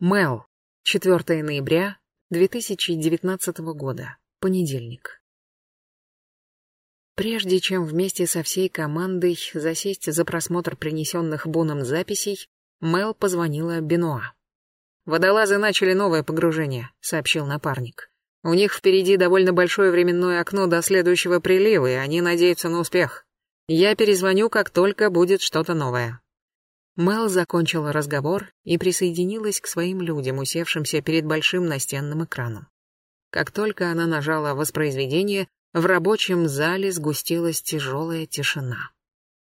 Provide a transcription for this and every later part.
Мел. 4 ноября 2019 года. Понедельник. Прежде чем вместе со всей командой засесть за просмотр принесенных Буном записей, Мел позвонила Бенуа. «Водолазы начали новое погружение», — сообщил напарник. «У них впереди довольно большое временное окно до следующего прилива, и они надеются на успех. Я перезвоню, как только будет что-то новое». Мел закончила разговор и присоединилась к своим людям, усевшимся перед большим настенным экраном. Как только она нажала воспроизведение, в рабочем зале сгустилась тяжелая тишина.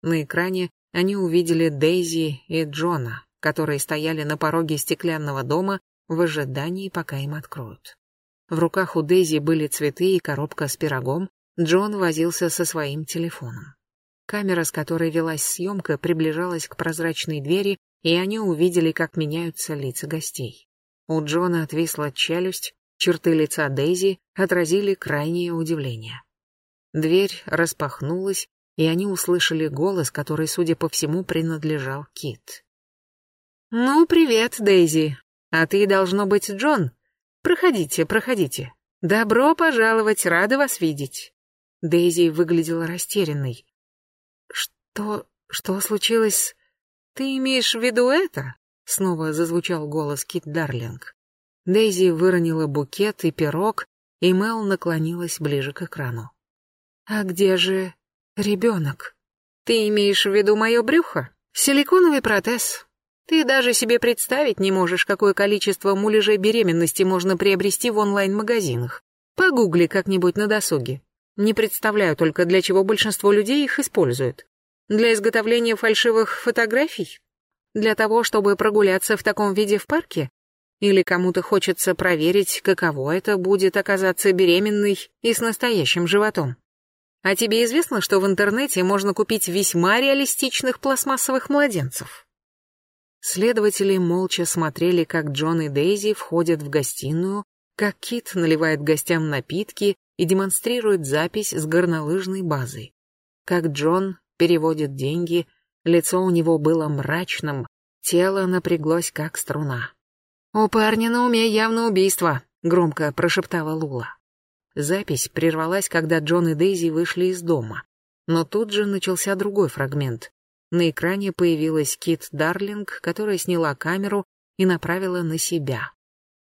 На экране они увидели Дейзи и Джона, которые стояли на пороге стеклянного дома в ожидании, пока им откроют. В руках у Дейзи были цветы и коробка с пирогом, Джон возился со своим телефоном. Камера, с которой велась съемка, приближалась к прозрачной двери, и они увидели, как меняются лица гостей. У Джона отвисла челюсть, черты лица Дейзи отразили крайнее удивление. Дверь распахнулась, и они услышали голос, который, судя по всему, принадлежал Кит. «Ну, привет, Дейзи. А ты, должно быть, Джон. Проходите, проходите. Добро пожаловать, рада вас видеть». Дейзи выглядела растерянной. «Что... что случилось? Ты имеешь в виду это?» Снова зазвучал голос Кит Дарлинг. Дейзи выронила букет и пирог, и Мел наклонилась ближе к экрану. «А где же ребенок?» «Ты имеешь в виду мое брюхо? Силиконовый протез. Ты даже себе представить не можешь, какое количество муляжей беременности можно приобрести в онлайн-магазинах. Погугли как-нибудь на досуге. Не представляю только, для чего большинство людей их используют. Для изготовления фальшивых фотографий? Для того, чтобы прогуляться в таком виде в парке? Или кому-то хочется проверить, каково это будет оказаться беременной и с настоящим животом? А тебе известно, что в интернете можно купить весьма реалистичных пластмассовых младенцев? Следователи молча смотрели, как Джон и Дейзи входят в гостиную, как Кит наливает гостям напитки и демонстрирует запись с горнолыжной базы. Как Джон переводит деньги, лицо у него было мрачным, тело напряглось как струна. «У парня на уме явно убийство», — громко прошептала Лула. Запись прервалась, когда Джон и Дейзи вышли из дома. Но тут же начался другой фрагмент. На экране появилась Кит Дарлинг, которая сняла камеру и направила на себя.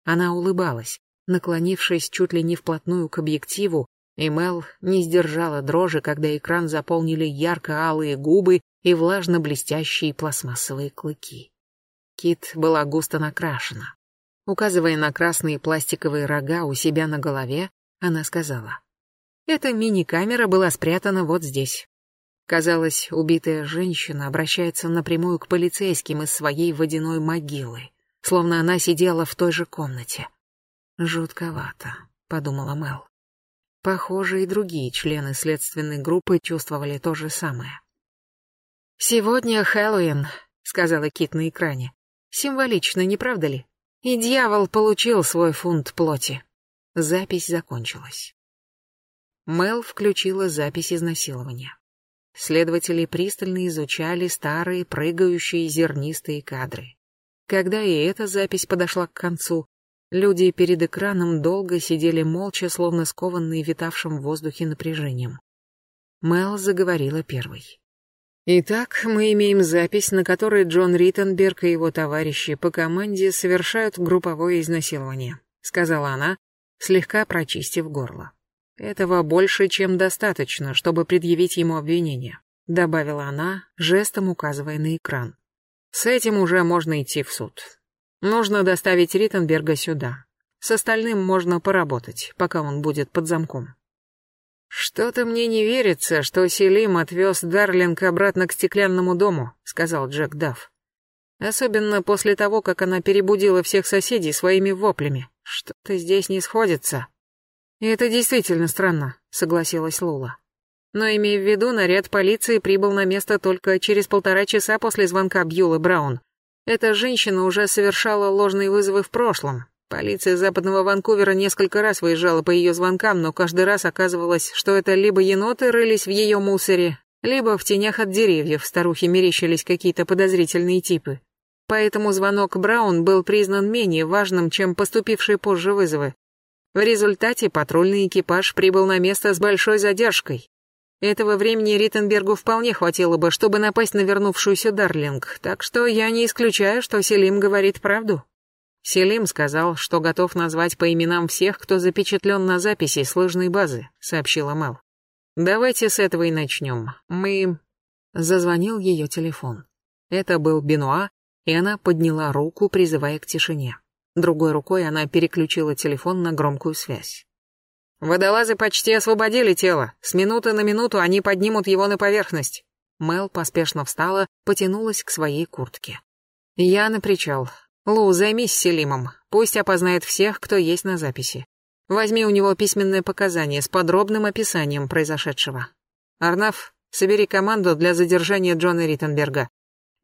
Она улыбалась, наклонившись чуть ли не вплотную к объективу, и Мел не сдержала дрожи, когда экран заполнили ярко-алые губы и влажно-блестящие пластмассовые клыки. Кит была густо накрашена. Указывая на красные пластиковые рога у себя на голове, она сказала. Эта мини-камера была спрятана вот здесь. Казалось, убитая женщина обращается напрямую к полицейским из своей водяной могилы, словно она сидела в той же комнате. «Жутковато», — подумала Мел. Похоже, и другие члены следственной группы чувствовали то же самое. «Сегодня Хэллоуин», — сказала Кит на экране. «Символично, не правда ли? И дьявол получил свой фунт плоти». Запись закончилась. Мел включила запись изнасилования. Следователи пристально изучали старые прыгающие зернистые кадры. Когда и эта запись подошла к концу, Люди перед экраном долго сидели молча, словно скованные витавшим в воздухе напряжением. Мел заговорила первой. Итак, мы имеем запись, на которой Джон Риттенберг и его товарищи по команде совершают групповое изнасилование, сказала она, слегка прочистив горло. Этого больше, чем достаточно, чтобы предъявить ему обвинение, добавила она, жестом указывая на экран. С этим уже можно идти в суд. Нужно доставить Риттенберга сюда. С остальным можно поработать, пока он будет под замком. «Что-то мне не верится, что Селим отвез Дарлинг обратно к стеклянному дому», — сказал Джек Дафф. «Особенно после того, как она перебудила всех соседей своими воплями. Что-то здесь не сходится». «И это действительно странно», — согласилась Лула. «Но имея в виду, наряд полиции прибыл на место только через полтора часа после звонка Бьюла Браун, эта женщина уже совершала ложные вызовы в прошлом. Полиция западного Ванкувера несколько раз выезжала по ее звонкам, но каждый раз оказывалось, что это либо еноты рылись в ее мусоре, либо в тенях от деревьев старухи мерещились какие-то подозрительные типы. Поэтому звонок Браун был признан менее важным, чем поступившие позже вызовы. В результате патрульный экипаж прибыл на место с большой задержкой. Этого времени Риттенбергу вполне хватило бы, чтобы напасть на вернувшуюся Дарлинг, так что я не исключаю, что Селим говорит правду. Селим сказал, что готов назвать по именам всех, кто запечатлен на записи с лыжной базы, сообщила Мэл. Давайте с этого и начнем. Мы... Зазвонил ее телефон. Это был Бенуа, и она подняла руку, призывая к тишине. Другой рукой она переключила телефон на громкую связь. «Водолазы почти освободили тело. С минуты на минуту они поднимут его на поверхность». Мел поспешно встала, потянулась к своей куртке. «Я на причал. Лу, займись Селимом. Пусть опознает всех, кто есть на записи. Возьми у него письменное показание с подробным описанием произошедшего. Арнаф, собери команду для задержания Джона Риттенберга.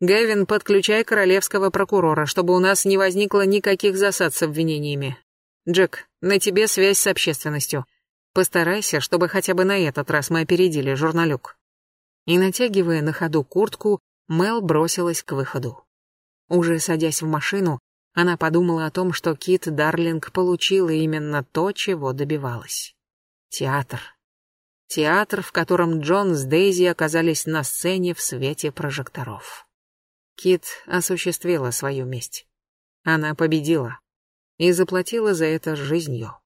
Гэвин, подключай королевского прокурора, чтобы у нас не возникло никаких засад с обвинениями. Джек, на тебе связь с общественностью. Постарайся, чтобы хотя бы на этот раз мы опередили журналюк. И натягивая на ходу куртку, Мел бросилась к выходу. Уже садясь в машину, она подумала о том, что Кит Дарлинг получила именно то, чего добивалась. Театр. Театр, в котором Джон с Дейзи оказались на сцене в свете прожекторов. Кит осуществила свою месть. Она победила и заплатила за это жизнью.